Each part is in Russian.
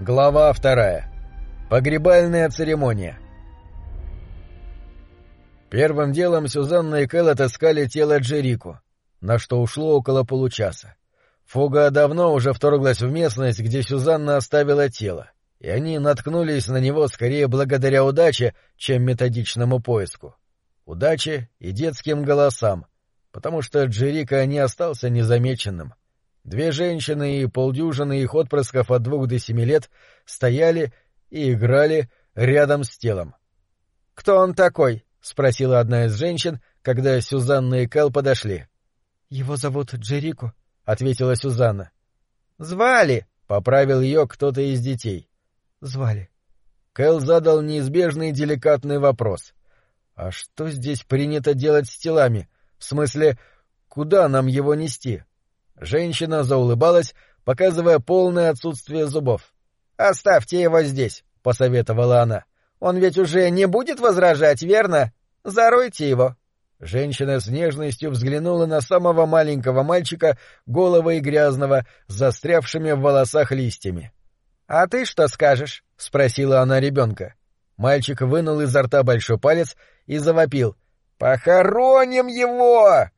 Глава вторая. Погребальная церемония. Первым делом Сюзанна и Кэл отыскали тело Джерику, на что ушло около получаса. Фуга давно уже вторглась в местность, где Сюзанна оставила тело, и они наткнулись на него скорее благодаря удаче, чем методичному поиску. Удаче и детским голосам, потому что Джерика не остался незамеченным. Две женщины и полдюжины их отпрысков от двух до семи лет стояли и играли рядом с телом. — Кто он такой? — спросила одна из женщин, когда Сюзанна и Кэл подошли. — Его зовут Джерико, — ответила Сюзанна. — Звали! — поправил ее кто-то из детей. — Звали. Кэл задал неизбежный деликатный вопрос. — А что здесь принято делать с телами? В смысле, куда нам его нести? — Женщина заулыбалась, показывая полное отсутствие зубов. «Оставьте его здесь», — посоветовала она. «Он ведь уже не будет возражать, верно? Заройте его». Женщина с нежностью взглянула на самого маленького мальчика, голого и грязного, с застрявшими в волосах листьями. «А ты что скажешь?» — спросила она ребенка. Мальчик вынул изо рта большой палец и завопил. «Похороним его!»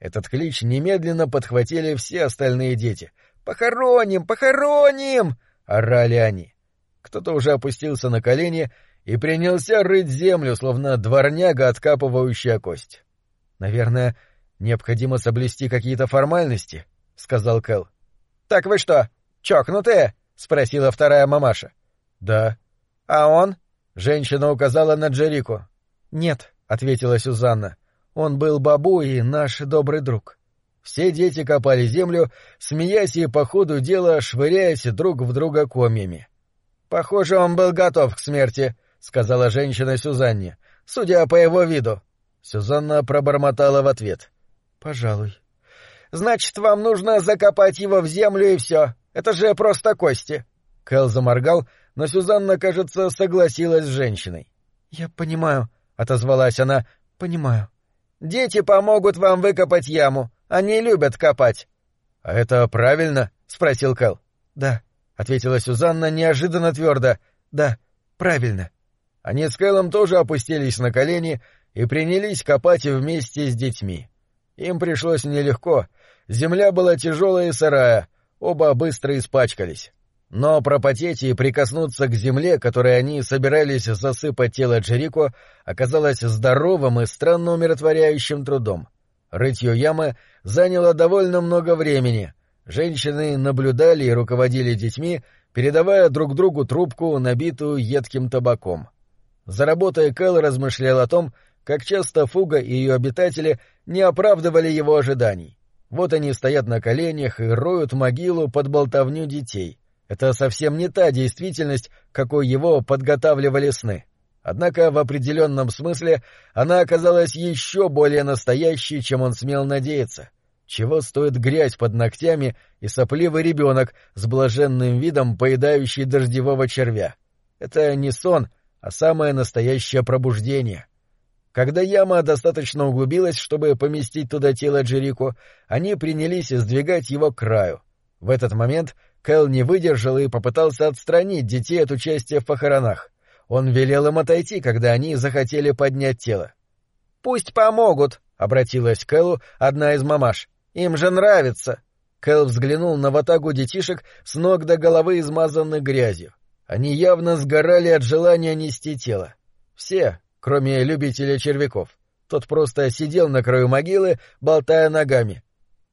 Этот клич немедленно подхватили все остальные дети. «Похороним! Похороним!» — орали они. Кто-то уже опустился на колени и принялся рыть землю, словно дворняга, откапывающая кость. «Наверное, необходимо соблюсти какие-то формальности», — сказал Кэл. «Так вы что, чокнутые?» — спросила вторая мамаша. «Да». «А он?» — женщина указала на Джерику. «Нет», — ответила Сюзанна. Он был бабу и наш добрый друг. Все дети копали землю, смеясь и по ходу дела швыряясь друг в друга комьями. — Похоже, он был готов к смерти, — сказала женщина Сюзанне, — судя по его виду. Сюзанна пробормотала в ответ. — Пожалуй. — Значит, вам нужно закопать его в землю и все. Это же просто кости. Кэл заморгал, но Сюзанна, кажется, согласилась с женщиной. — Я понимаю, — отозвалась она, — понимаю. — Дети помогут вам выкопать яму. Они любят копать. — А это правильно? — спросил Кэл. — Да, — ответила Сюзанна неожиданно твердо. — Да, правильно. Они с Кэлом тоже опустились на колени и принялись копать вместе с детьми. Им пришлось нелегко. Земля была тяжелая и сырая, оба быстро испачкались. Но пропотеть и прикоснуться к земле, которой они собирались засыпать тело Джерико, оказалось здоровым и странно умиротворяющим трудом. Рытье ямы заняло довольно много времени. Женщины наблюдали и руководили детьми, передавая друг другу трубку, набитую едким табаком. За работой Кэл размышлял о том, как часто Фуга и ее обитатели не оправдывали его ожиданий. Вот они стоят на коленях и роют могилу под болтовню детей. Это совсем не та действительность, какой его подготавливали сны. Однако в определенном смысле она оказалась еще более настоящей, чем он смел надеяться. Чего стоит грязь под ногтями и сопливый ребенок с блаженным видом, поедающий дождевого червя? Это не сон, а самое настоящее пробуждение. Когда яма достаточно углубилась, чтобы поместить туда тело Джерико, они принялись сдвигать его к краю. В этот момент Кэл не выдержал и попытался отстранить детей от участия в похоронах. Он велел им отойти, когда они захотели поднять тело. «Пусть помогут», — обратилась к Кэлу одна из мамаш. «Им же нравится». Кэл взглянул на ватагу детишек с ног до головы измазанных грязью. Они явно сгорали от желания нести тело. Все, кроме любителя червяков. Тот просто сидел на краю могилы, болтая ногами.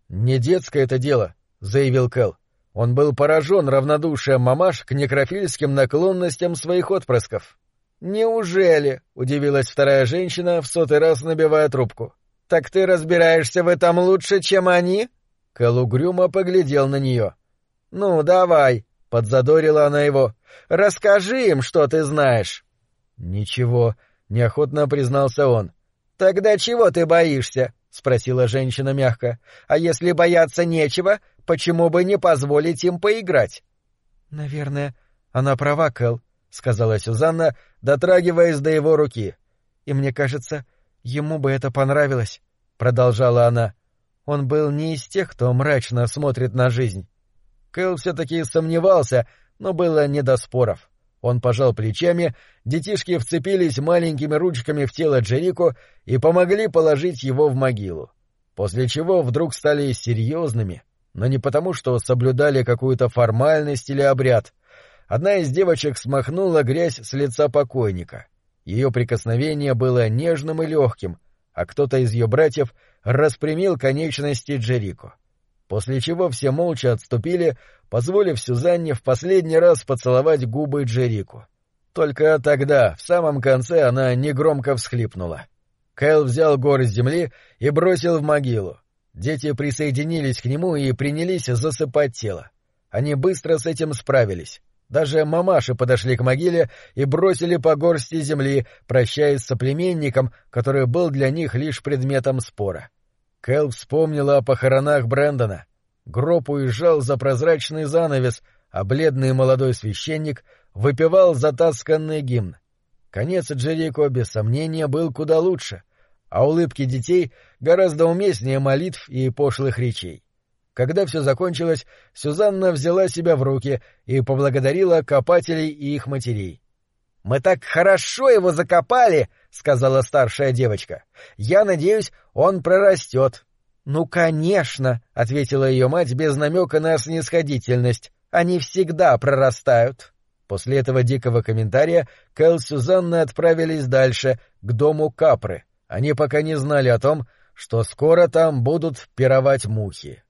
«Не детское это дело», — заявил Кэл. Он был поражен равнодушием мамаш к некрофильским наклонностям своих отпрысков. «Неужели?» — удивилась вторая женщина, в сотый раз набивая трубку. «Так ты разбираешься в этом лучше, чем они?» Кэл угрюмо поглядел на нее. «Ну, давай», — подзадорила она его. «Расскажи им, что ты знаешь». «Ничего», — неохотно признался он. «Тогда чего ты боишься?» — спросила женщина мягко. «А если бояться нечего, почему бы не позволить им поиграть? — Наверное, она права, Кэл, — сказала Сюзанна, дотрагиваясь до его руки. — И мне кажется, ему бы это понравилось, — продолжала она. Он был не из тех, кто мрачно смотрит на жизнь. Кэл все-таки сомневался, но было не до споров. Он пожал плечами, детишки вцепились маленькими ручками в тело Джерико и помогли положить его в могилу. После чего вдруг стали серьезными, но не потому, что соблюдали какую-то формальность или обряд. Одна из девочек смахнула грязь с лица покойника. Ее прикосновение было нежным и легким, а кто-то из ее братьев распрямил конечности Джерико. После чего все молча отступили, позволив Сюзанне в последний раз поцеловать губы Джерику. Только тогда, в самом конце, она негромко всхлипнула. Кэл взял горсть земли и бросил в могилу. Дети присоединились к нему и принялись засыпать тело. Они быстро с этим справились. Даже мамаши подошли к могиле и бросили по горсти земли, прощаясь с соплеменником, который был для них лишь предметом спора. Кэл вспомнила о похоронах Брэндона. Гроб уезжал за прозрачный занавес, а бледный молодой священник выпивал затасканный гимн. Конец Джерико, без сомнения, был куда лучше а улыбки детей гораздо уместнее молитв и пошлых речей. Когда все закончилось, Сюзанна взяла себя в руки и поблагодарила копателей и их матерей. — Мы так хорошо его закопали, — сказала старшая девочка. — Я надеюсь, он прорастет. — Ну, конечно, — ответила ее мать без намека на снисходительность. — Они всегда прорастают. После этого дикого комментария Кэл и Сюзанна отправились дальше, к дому Капры, они пока не знали о том, что скоро там будут пировать мухи.